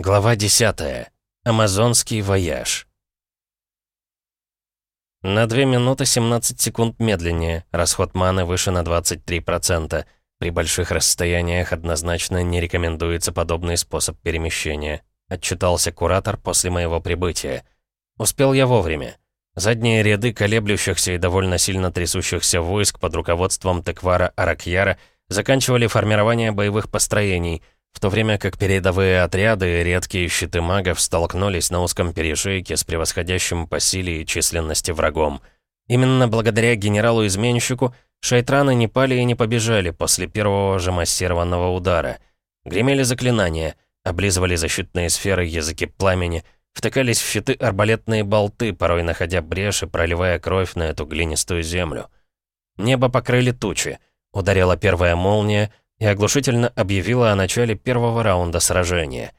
Глава 10. Амазонский вояж. На 2 минуты 17 секунд медленнее, расход маны выше на 23%. При больших расстояниях однозначно не рекомендуется подобный способ перемещения. Отчитался куратор после моего прибытия. Успел я вовремя. Задние ряды колеблющихся и довольно сильно трясущихся войск под руководством Теквара Аракьяра заканчивали формирование боевых построений — в то время как передовые отряды и редкие щиты магов столкнулись на узком перешейке с превосходящим по силе и численности врагом. Именно благодаря генералу-изменщику шайтраны не пали и не побежали после первого же массированного удара. Гремели заклинания, облизывали защитные сферы языки пламени, втыкались в щиты арбалетные болты, порой находя брешь и проливая кровь на эту глинистую землю. Небо покрыли тучи. Ударила первая молния, и оглушительно объявила о начале первого раунда сражения.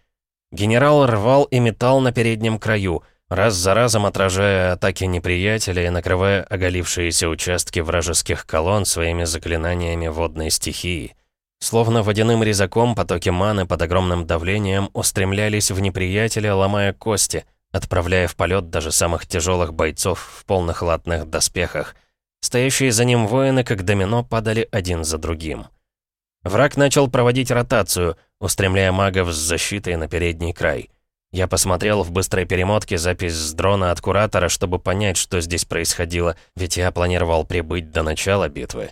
Генерал рвал и метал на переднем краю, раз за разом отражая атаки неприятеля и накрывая оголившиеся участки вражеских колонн своими заклинаниями водной стихии. Словно водяным резаком потоки маны под огромным давлением устремлялись в неприятеля, ломая кости, отправляя в полет даже самых тяжелых бойцов в полных латных доспехах. Стоящие за ним воины, как домино, падали один за другим. Враг начал проводить ротацию, устремляя магов с защитой на передний край. Я посмотрел в быстрой перемотке запись с дрона от Куратора, чтобы понять, что здесь происходило, ведь я планировал прибыть до начала битвы.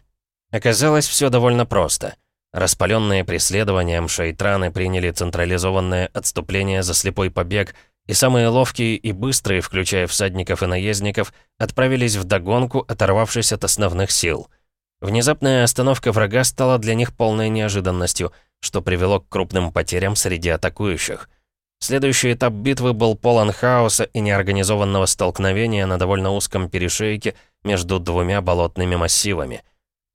Оказалось, все довольно просто. Распаленные преследованием шейтраны приняли централизованное отступление за слепой побег, и самые ловкие и быстрые, включая всадников и наездников, отправились в догонку, оторвавшись от основных сил — Внезапная остановка врага стала для них полной неожиданностью, что привело к крупным потерям среди атакующих. Следующий этап битвы был полон хаоса и неорганизованного столкновения на довольно узком перешейке между двумя болотными массивами.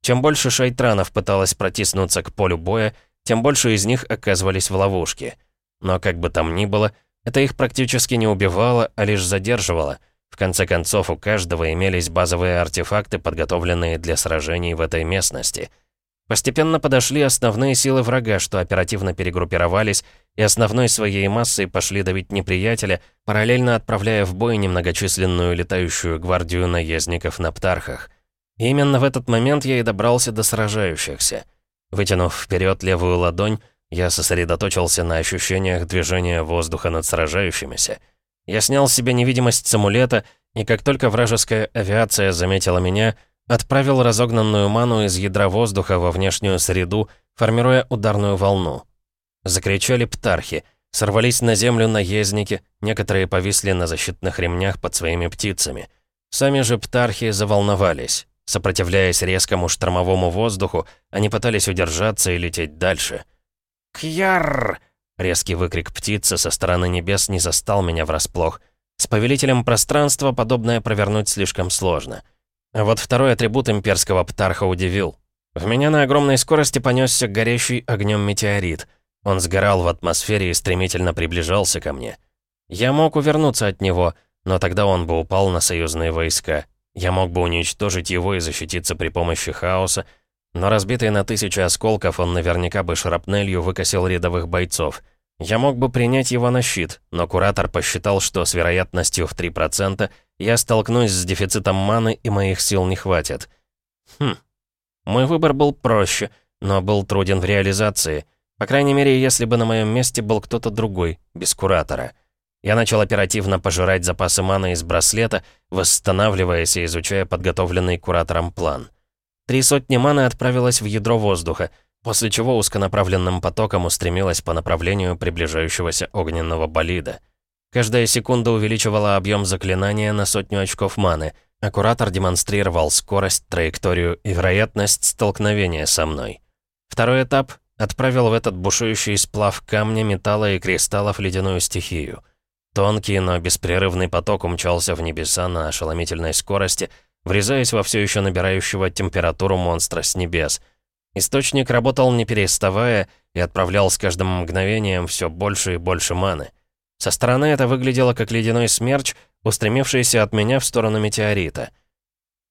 Чем больше шайтранов пыталось протиснуться к полю боя, тем больше из них оказывались в ловушке. Но как бы там ни было, это их практически не убивало, а лишь задерживало — в конце концов, у каждого имелись базовые артефакты, подготовленные для сражений в этой местности. Постепенно подошли основные силы врага, что оперативно перегруппировались, и основной своей массой пошли давить неприятеля, параллельно отправляя в бой немногочисленную летающую гвардию наездников на птархах. И именно в этот момент я и добрался до сражающихся. Вытянув вперед левую ладонь, я сосредоточился на ощущениях движения воздуха над сражающимися — я снял с себя невидимость с амулета, и как только вражеская авиация заметила меня, отправил разогнанную ману из ядра воздуха во внешнюю среду, формируя ударную волну. Закричали птархи, сорвались на землю наездники, некоторые повисли на защитных ремнях под своими птицами. Сами же птархи заволновались. Сопротивляясь резкому штормовому воздуху, они пытались удержаться и лететь дальше. «Кьяр!» Резкий выкрик птицы со стороны небес не застал меня врасплох. С повелителем пространства подобное провернуть слишком сложно. А вот второй атрибут имперского птарха удивил. В меня на огромной скорости понесся горящий огнем метеорит. Он сгорал в атмосфере и стремительно приближался ко мне. Я мог увернуться от него, но тогда он бы упал на союзные войска. Я мог бы уничтожить его и защититься при помощи хаоса, но разбитый на тысячи осколков, он наверняка бы шрапнелью выкосил рядовых бойцов. Я мог бы принять его на щит, но куратор посчитал, что с вероятностью в 3% я столкнусь с дефицитом маны и моих сил не хватит. Хм. Мой выбор был проще, но был труден в реализации. По крайней мере, если бы на моем месте был кто-то другой, без куратора. Я начал оперативно пожирать запасы маны из браслета, восстанавливаясь и изучая подготовленный куратором план. Три сотни маны отправилось в ядро воздуха, после чего узконаправленным потоком устремилась по направлению приближающегося огненного болида. Каждая секунда увеличивала объем заклинания на сотню очков маны, а куратор демонстрировал скорость, траекторию и вероятность столкновения со мной. Второй этап отправил в этот бушующий сплав камня, металла и кристаллов ледяную стихию. Тонкий, но беспрерывный поток умчался в небеса на ошеломительной скорости — врезаясь во все еще набирающего температуру монстра с небес. Источник работал не переставая и отправлял с каждым мгновением все больше и больше маны. Со стороны это выглядело как ледяной смерч, устремившийся от меня в сторону метеорита.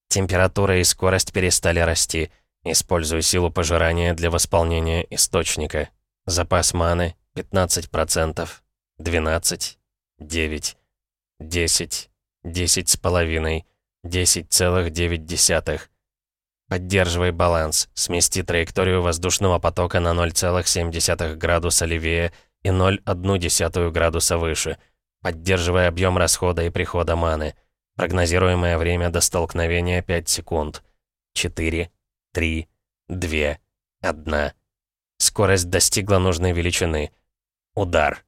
Температура и скорость перестали расти. Использую силу пожирания для восполнения источника. Запас маны — 15%. 12, 9, 10, 10 с половиной, 10,9. Поддерживай баланс. Смести траекторию воздушного потока на 0,7 градуса левее и 0,1 градуса выше. Поддерживай объем расхода и прихода маны. Прогнозируемое время до столкновения 5 секунд. 4, 3, 2, 1. Скорость достигла нужной величины. Удар.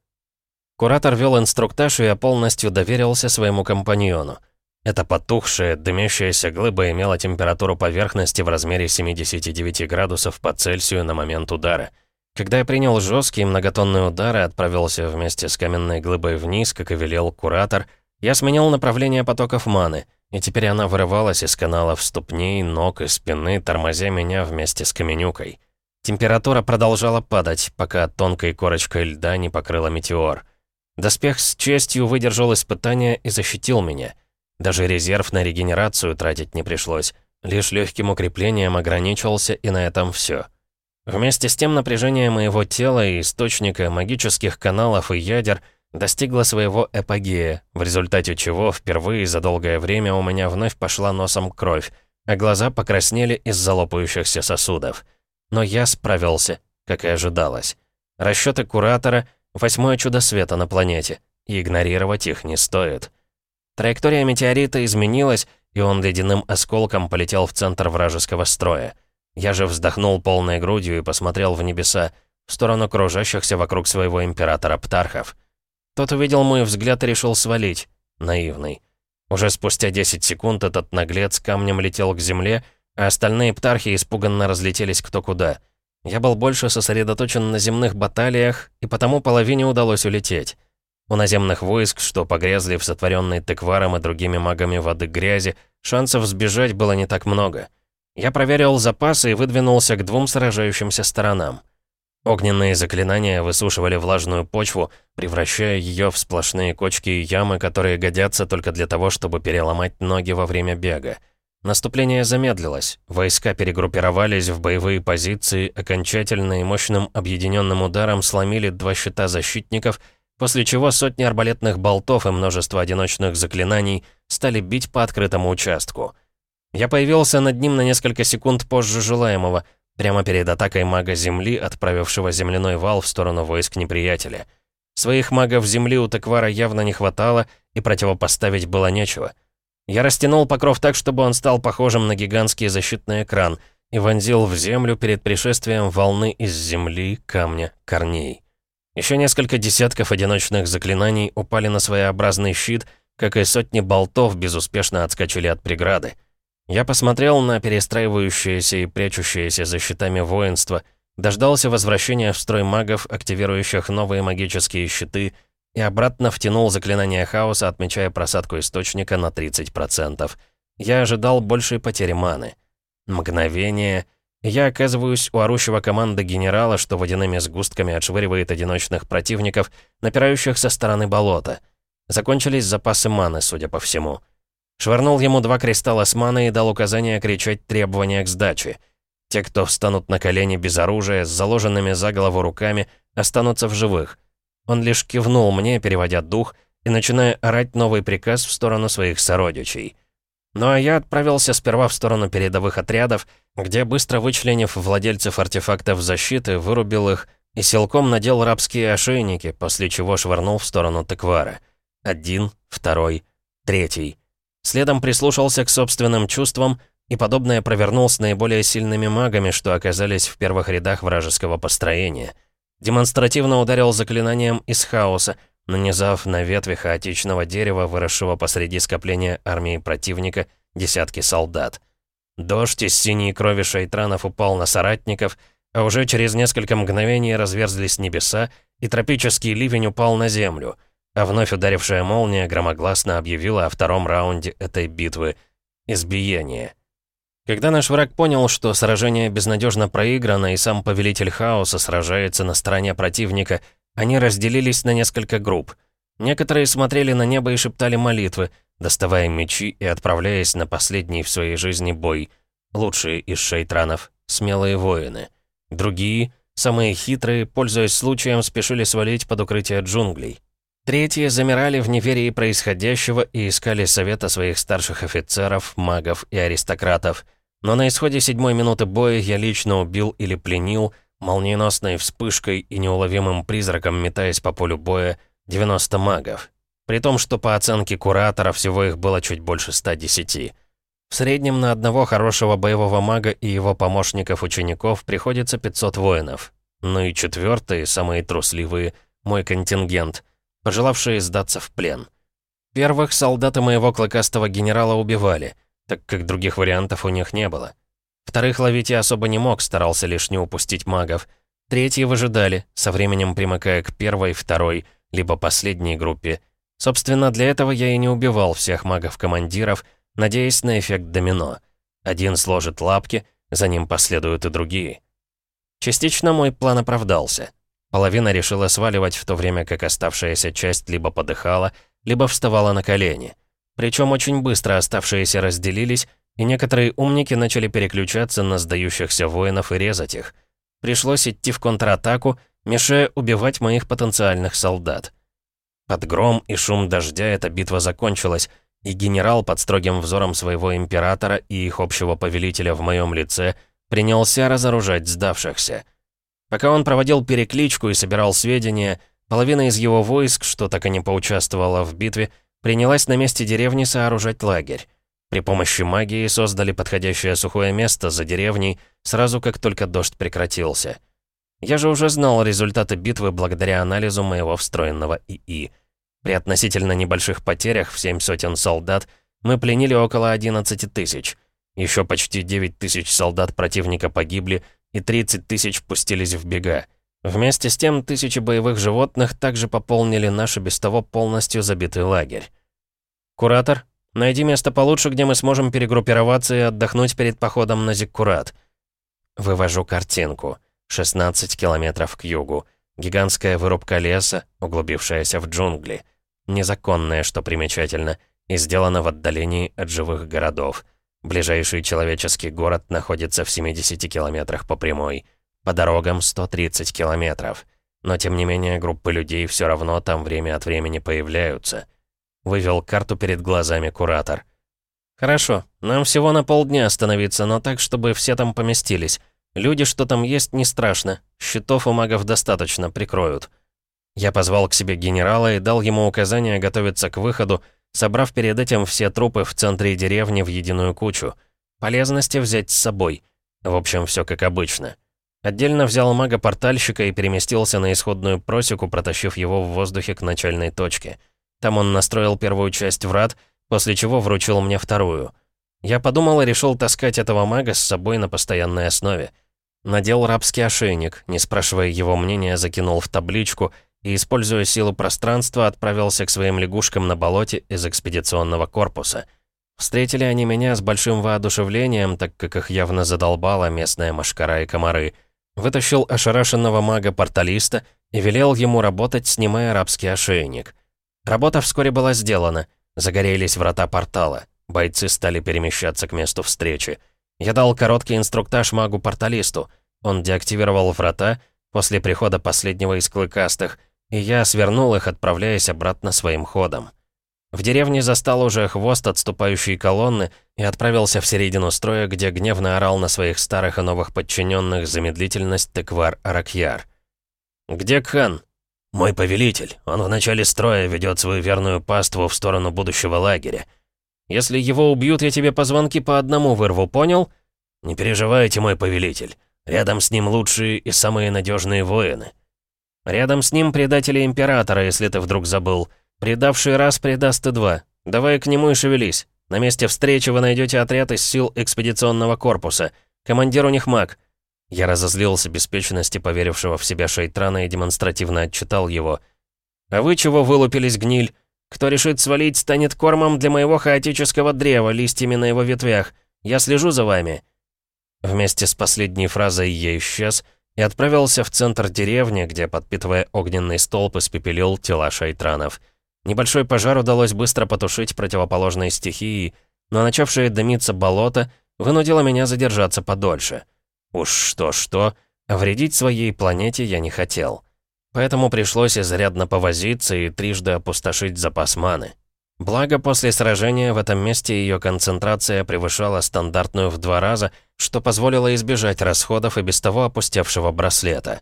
Куратор вел инструктаж, и я полностью доверился своему компаньону. Эта потухшая, дымящаяся глыба имела температуру поверхности в размере 79 градусов по Цельсию на момент удара. Когда я принял жесткий многотонный удар и отправился вместе с каменной глыбой вниз, как и велел куратор, я сменил направление потоков маны, и теперь она вырывалась из каналов ступней, ног и спины, тормозя меня вместе с каменюкой. Температура продолжала падать, пока тонкой корочкой льда не покрыла метеор. Доспех с честью выдержал испытание и защитил меня — даже резерв на регенерацию тратить не пришлось. Лишь легким укреплением ограничился, и на этом все. Вместе с тем напряжение моего тела и источника магических каналов и ядер достигло своего эпогея, в результате чего впервые за долгое время у меня вновь пошла носом кровь, а глаза покраснели из-за лопающихся сосудов. Но я справился, как и ожидалось. Расчеты Куратора — восьмое чудо света на планете, и игнорировать их не стоит. Траектория метеорита изменилась, и он ледяным осколком полетел в центр вражеского строя. Я же вздохнул полной грудью и посмотрел в небеса, в сторону кружащихся вокруг своего императора Птархов. Тот увидел мой взгляд и решил свалить. Наивный. Уже спустя 10 секунд этот наглец камнем летел к земле, а остальные птархи испуганно разлетелись кто куда. Я был больше сосредоточен на земных баталиях, и потому половине удалось улететь. У наземных войск, что погрязли в сотворенной тыкваром и другими магами воды грязи, шансов сбежать было не так много. Я проверил запасы и выдвинулся к двум сражающимся сторонам. Огненные заклинания высушивали влажную почву, превращая ее в сплошные кочки и ямы, которые годятся только для того, чтобы переломать ноги во время бега. Наступление замедлилось, войска перегруппировались в боевые позиции, окончательно и мощным объединенным ударом сломили два щита защитников — после чего сотни арбалетных болтов и множество одиночных заклинаний стали бить по открытому участку. Я появился над ним на несколько секунд позже желаемого, прямо перед атакой мага Земли, отправившего земляной вал в сторону войск неприятеля. Своих магов Земли у Теквара явно не хватало, и противопоставить было нечего. Я растянул покров так, чтобы он стал похожим на гигантский защитный экран, и вонзил в землю перед пришествием волны из земли, камня, корней. Еще несколько десятков одиночных заклинаний упали на своеобразный щит, как и сотни болтов безуспешно отскочили от преграды. Я посмотрел на перестраивающееся и прячущееся за щитами воинство, дождался возвращения в строй магов, активирующих новые магические щиты, и обратно втянул заклинание хаоса, отмечая просадку источника на 30%. Я ожидал большей потери маны. Мгновение, я оказываюсь у орущего команды генерала, что водяными сгустками отшвыривает одиночных противников, напирающих со стороны болота. Закончились запасы маны, судя по всему. Швырнул ему два кристалла с маной и дал указание кричать требования к сдаче. Те, кто встанут на колени без оружия, с заложенными за голову руками, останутся в живых. Он лишь кивнул мне, переводя дух, и начиная орать новый приказ в сторону своих сородичей. Ну а я отправился сперва в сторону передовых отрядов, где, быстро вычленив владельцев артефактов защиты, вырубил их и силком надел рабские ошейники, после чего швырнул в сторону Теквара. Один, второй, третий. Следом прислушался к собственным чувствам и подобное провернул с наиболее сильными магами, что оказались в первых рядах вражеского построения. Демонстративно ударил заклинанием из хаоса, нанизав на ветви хаотичного дерева, выросшего посреди скопления армии противника, десятки солдат. Дождь из синей крови шайтранов упал на соратников, а уже через несколько мгновений разверзлись небеса, и тропический ливень упал на землю, а вновь ударившая молния громогласно объявила о втором раунде этой битвы — избиение. Когда наш враг понял, что сражение безнадежно проиграно и сам повелитель хаоса сражается на стороне противника, они разделились на несколько групп. Некоторые смотрели на небо и шептали молитвы, доставая мечи и отправляясь на последний в своей жизни бой. Лучшие из шейтранов, смелые воины. Другие, самые хитрые, пользуясь случаем, спешили свалить под укрытие джунглей. Третьи замирали в неверии происходящего и искали совета своих старших офицеров, магов и аристократов. Но на исходе седьмой минуты боя я лично убил или пленил, молниеносной вспышкой и неуловимым призраком метаясь по полю боя, 90 магов. При том, что по оценке куратора всего их было чуть больше 110. В среднем на одного хорошего боевого мага и его помощников-учеников приходится 500 воинов. Ну и четвертые, самые трусливые, мой контингент — пожелавшие сдаться в плен. Первых солдаты моего клыкастого генерала убивали, так как других вариантов у них не было. Вторых ловить я особо не мог, старался лишь не упустить магов. Третьи выжидали, со временем примыкая к первой, второй, либо последней группе. Собственно, для этого я и не убивал всех магов-командиров, надеясь на эффект домино. Один сложит лапки, за ним последуют и другие. Частично мой план оправдался. Половина решила сваливать, в то время как оставшаяся часть либо подыхала, либо вставала на колени. Причем очень быстро оставшиеся разделились, и некоторые умники начали переключаться на сдающихся воинов и резать их. Пришлось идти в контратаку, мешая убивать моих потенциальных солдат. Под гром и шум дождя эта битва закончилась, и генерал под строгим взором своего императора и их общего повелителя в моем лице принялся разоружать сдавшихся. Пока он проводил перекличку и собирал сведения, половина из его войск, что так и не поучаствовала в битве, принялась на месте деревни сооружать лагерь. При помощи магии создали подходящее сухое место за деревней, сразу как только дождь прекратился. Я же уже знал результаты битвы благодаря анализу моего встроенного ИИ. При относительно небольших потерях в семь сотен солдат мы пленили около 11 тысяч. Еще почти 9 тысяч солдат противника погибли, и 30 тысяч пустились в бега. Вместе с тем, тысячи боевых животных также пополнили наш без того полностью забитый лагерь. «Куратор, найди место получше, где мы сможем перегруппироваться и отдохнуть перед походом на Зиккурат». Вывожу картинку. 16 километров к югу. Гигантская вырубка леса, углубившаяся в джунгли. Незаконная, что примечательно, и сделана в отдалении от живых городов. Ближайший человеческий город находится в 70 километрах по прямой. По дорогам 130 километров. Но тем не менее группы людей все равно там время от времени появляются. Вывел карту перед глазами куратор. «Хорошо, нам всего на полдня остановиться, но так, чтобы все там поместились. Люди, что там есть, не страшно. Щитов у магов достаточно, прикроют». Я позвал к себе генерала и дал ему указание готовиться к выходу, собрав перед этим все трупы в центре деревни в единую кучу. Полезности взять с собой. В общем, все как обычно. Отдельно взял мага-портальщика и переместился на исходную просеку, протащив его в воздухе к начальной точке. Там он настроил первую часть врат, после чего вручил мне вторую. Я подумал и решил таскать этого мага с собой на постоянной основе. Надел рабский ошейник, не спрашивая его мнения, закинул в табличку и, используя силу пространства, отправился к своим лягушкам на болоте из экспедиционного корпуса. Встретили они меня с большим воодушевлением, так как их явно задолбала местная машкара и комары. Вытащил ошарашенного мага-порталиста и велел ему работать, снимая арабский ошейник. Работа вскоре была сделана. Загорелись врата портала. Бойцы стали перемещаться к месту встречи. Я дал короткий инструктаж магу-порталисту. Он деактивировал врата после прихода последнего из клыкастых — и я свернул их, отправляясь обратно своим ходом. В деревне застал уже хвост отступающей колонны и отправился в середину строя, где гневно орал на своих старых и новых подчиненных замедлительность Теквар Аракьяр. «Где Кхан?» «Мой повелитель. Он в начале строя ведет свою верную паству в сторону будущего лагеря. Если его убьют, я тебе позвонки по одному вырву, понял?» «Не переживайте, мой повелитель. Рядом с ним лучшие и самые надежные воины». Рядом с ним предатели Императора, если ты вдруг забыл. Предавший раз предаст и два. Давай к нему и шевелись. На месте встречи вы найдете отряд из сил экспедиционного корпуса. Командир у них маг». Я разозлился беспечности поверившего в себя Шейтрана и демонстративно отчитал его. «А вы чего вылупились, гниль? Кто решит свалить, станет кормом для моего хаотического древа, листьями на его ветвях. Я слежу за вами». Вместе с последней фразой я исчез, и отправился в центр деревни, где, подпитывая огненный столб, испепелил тела шайтранов. Небольшой пожар удалось быстро потушить противоположной стихии, но начавшее дымиться болото вынудило меня задержаться подольше. Уж что-что, вредить своей планете я не хотел. Поэтому пришлось изрядно повозиться и трижды опустошить запас маны. Благо, после сражения в этом месте ее концентрация превышала стандартную в два раза, что позволило избежать расходов и без того опустевшего браслета.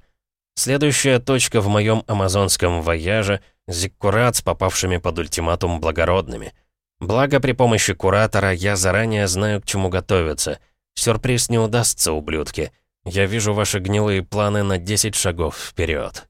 Следующая точка в моем амазонском вояже — Зиккурат с попавшими под ультиматум благородными. Благо, при помощи куратора я заранее знаю, к чему готовиться. Сюрприз не удастся, ублюдки. Я вижу ваши гнилые планы на 10 шагов вперед.